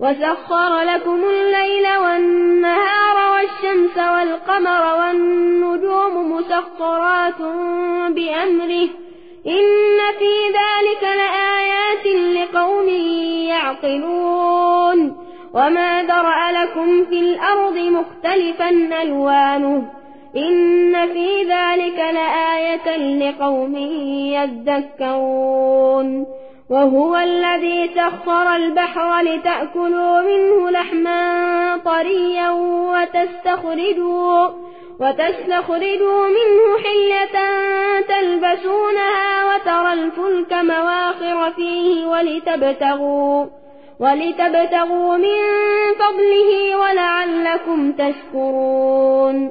وسخر لكم الليل والنهار والشمس والقمر والنجوم مسخرات بأمره. إن في ذلك لآيات لقوم يعقلون. وما ذرأ لكم في الأرض مختلفا ألوانه. إن في ذلك لآية لقوم يذكرون. وهو الذي سخر البحر لتأكلوا منه لحما طريا وتستخرجوا وتستخرجوا منه حلية تلبسونها وترى الفلك مواخر فيه ولتبتغوا ولتبتغوا من فضله ولعلكم تشكرون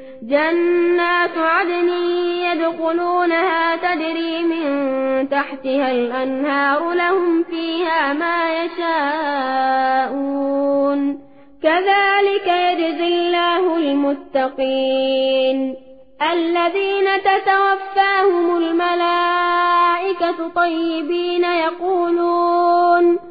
جنات عدن يدخلونها تدري من تحتها الأنهار لهم فيها ما يشاءون. كذلك يجزي الله المتقين. الذين تتوفاهم الملائكة طيبين يقولون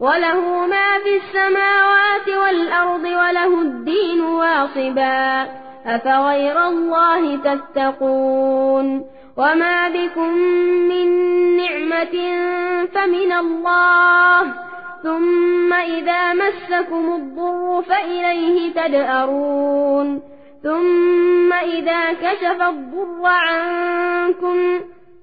وله ما في السماوات والأرض وله الدين واصبا. أفغير الله تتقون. وما بكم من نعمة فمن الله. ثم إذا مسكم الضر فإليه تدأرون. ثم إذا كشف الضر عنكم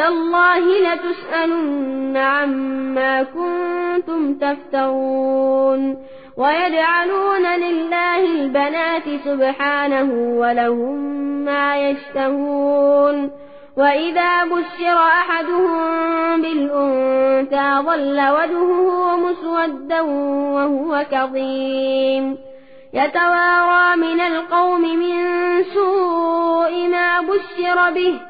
تالله لتسألن عما كنتم تفترون ويجعلون لله البنات سبحانه ولهم ما يشتهون وإذا بشر أحدهم بالأنثى ظل وجهه مسودا وهو كظيم يتوارى من القوم من سوء ما بشر به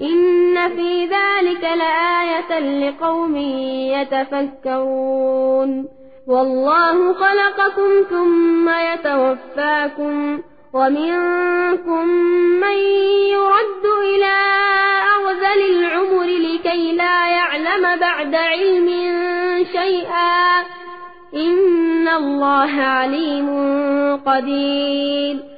إن في ذلك لآية لقوم يتفكرون والله خلقكم ثم يتوفاكم ومنكم من يرد إلى أغزل العمر لكي لا يعلم بعد علم شيئا إن الله عليم قدير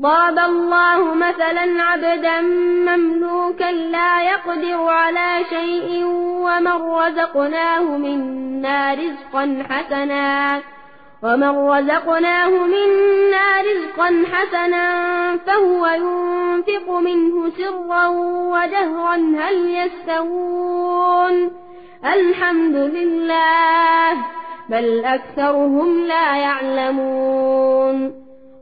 ضرب الله مثلا عبدا مملوكا لا يقدر على شيء ومن رزقناه منا رزقا حسنا ومن رزقناه منا رزقا حسنا فهو ينفق منه سرا وجهرا. هل يستوون؟ الحمد لله بل أكثرهم لا يعلمون.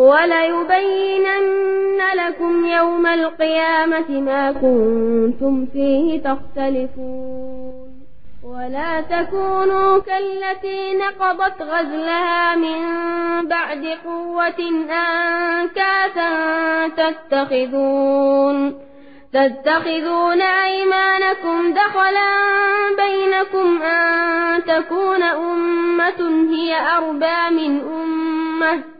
وليبينن لكم يوم القيامة ما كنتم فيه تختلفون. ولا تكونوا كالتي نقضت غزلها من بعد قوة أنكاثا تتخذون. تتخذون أيمانكم دخلا بينكم أن تكون أمة هي أربى من أمة.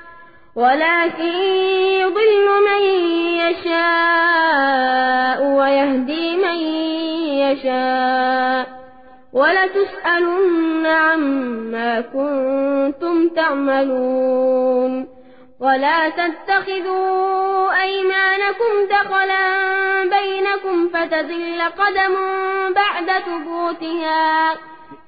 ولكن يضل من يشاء ويهدي من يشاء. ولتسألن عما كنتم تعملون. ولا تتخذوا أيمانكم دخلا بينكم فتذل قدم بعد ثبوتها.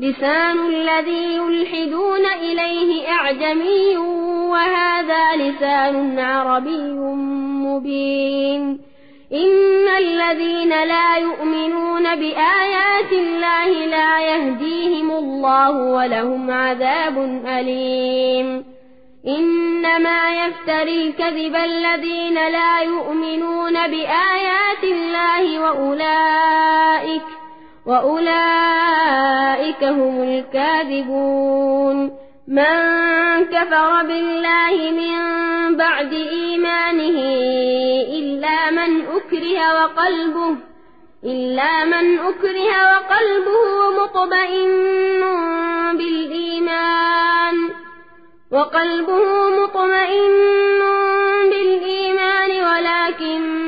لسان الذي يلحدون إليه أعجمي وهذا لسان عربي مبين. إن الذين لا يؤمنون بآيات الله لا يهديهم الله ولهم عذاب أليم. إنما يفتري الكذب الذين لا يؤمنون بآيات الله وأولئك وأولئك هم الكاذبون من كفر بالله من بعد إيمانه إلا من أكره وقلبه إلا من أكره وقلبه مطمئن بالإيمان وقلبه مطمئن بالإيمان ولكن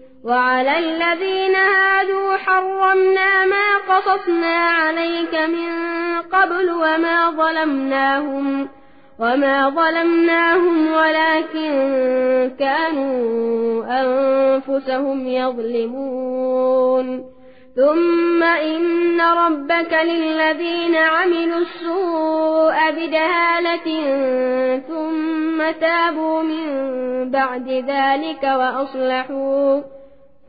وعلى الذين هادوا حرمنا ما قصصنا عليك من قبل وما ظلمناهم وما ظلمناهم ولكن كانوا أنفسهم يظلمون. ثم إن ربك للذين عملوا السوء بدهالة ثم تابوا من بعد ذلك وأصلحوا